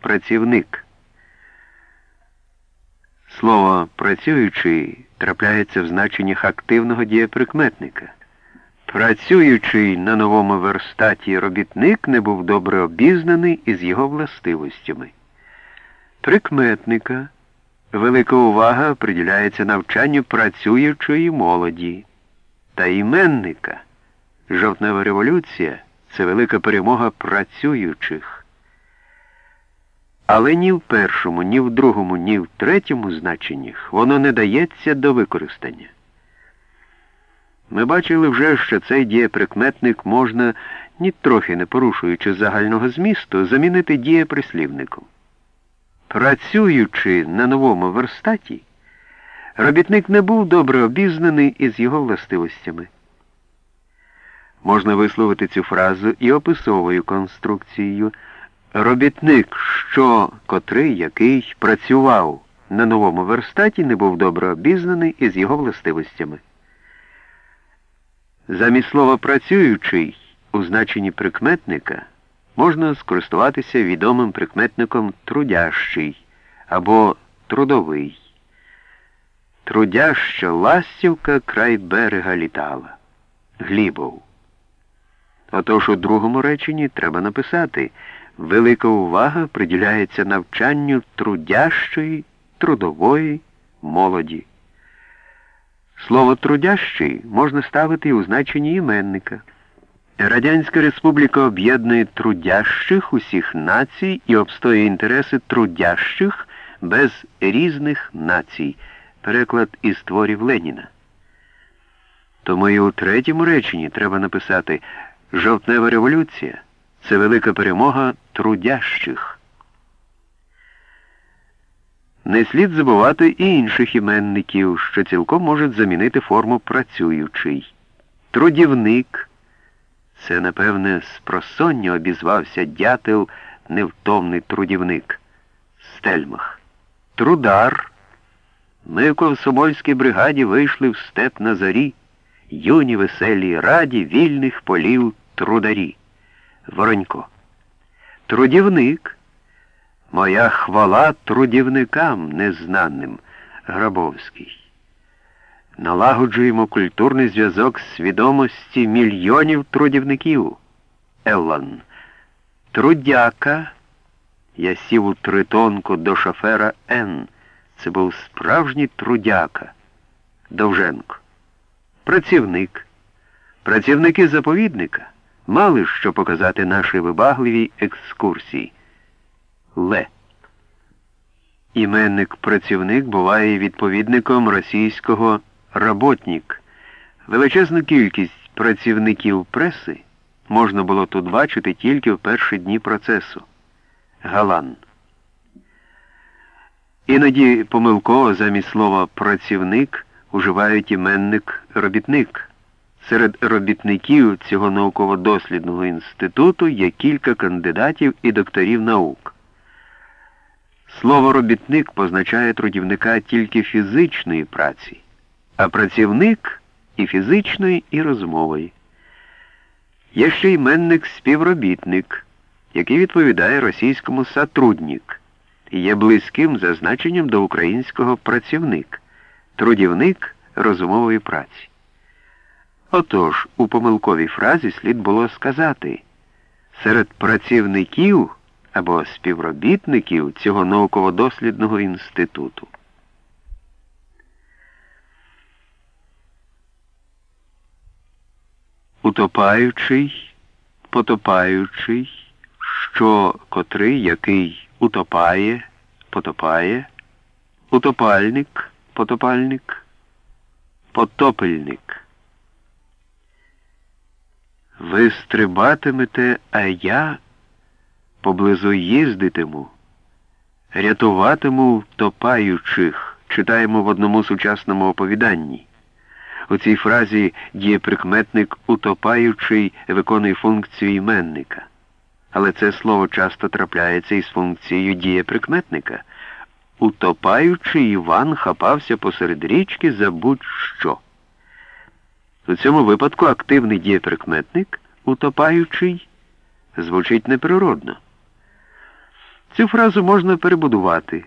працівник. Слово працюючий трапляється в значеннях активного дієприкметника. Працюючий на новому верстаті робітник не був добре обізнаний із його властивостями. Прикметника велика увага приділяється навчанню працюючої молоді та іменника. Жовтнева революція це велика перемога працюючих. Але ні в першому, ні в другому, ні в третьому значеннях воно не дається до використання. Ми бачили вже, що цей дієприкметник можна, ні трохи не порушуючи загального змісту, замінити дієприслівником. Працюючи на новому верстаті, робітник не був добре обізнаний із його властивостями. Можна висловити цю фразу і описовою конструкцією. Робітник, що котрий, який працював на новому верстаті, не був добре обізнаний із його властивостями. Замість слова працюючий у значенні прикметника можна скористуватися відомим прикметником трудящий або трудовий. Трудяща ластівка край берега літала. Глібов. Отож у другому реченні треба написати велика увага приділяється навчанню трудящої, трудової молоді. Слово трудящий можна ставити і у значенні іменника. Радянська Республіка об'єднує трудящих усіх націй і обстоює інтереси трудящих без різних націй. Переклад із творів Леніна. Тому і у третьому реченні треба написати Жовтнева революція це велика перемога трудящих. Не слід забувати і інших іменників, що цілком можуть замінити форму працюючий. Трудівник. Це, напевне, з просоння обізвався дятел невтомний трудівник. Стельмах. Трудар. Ми в Комсомольській бригаді вийшли в степ на зарі, юні веселі раді вільних полів трударі. Воронько. Трудівник. Моя хвала трудівникам незнаним. Грабовський. Налагоджуємо культурний зв'язок свідомості мільйонів трудівників. Еллан. Трудяка. Я сів у тритонку до шофера Н. Це був справжній трудяка. Довженко. Працівник. Працівники заповідника мали що показати нашій вибагливій екскурсії. Ле. Іменник працівник буває відповідником російського работник. Величезну кількість працівників преси можна було тут бачити тільки в перші дні процесу. Галан. Іноді помилково замість слова працівник уживають іменник робітник. Серед робітників цього науково-дослідного інституту є кілька кандидатів і докторів наук. Слово робітник позначає трудівника тільки фізичної праці, а працівник і фізичної, і розмової. Є ще іменник співробітник, який відповідає російському сотрудник і є близьким за значенням до українського працівник, трудівник розумової праці. Отож, у помилковій фразі слід було сказати серед працівників або співробітників цього науково-дослідного інституту. Утопаючий, потопаючий, що котрий, який утопає, потопає, утопальник, потопальник, потопельник. Ви стрибатимете, а я поблизу їздитиму, рятуватиму втопаючих, читаємо в одному сучасному оповіданні. У цій фразі дієприкметник утопаючий виконує функцію іменника. Але це слово часто трапляється із функцією дієприкметника. Утопаючий Іван хапався посеред річки за будь-що. У цьому випадку активний дієприкметник, утопаючий, звучить неприродно. Цю фразу можна перебудувати.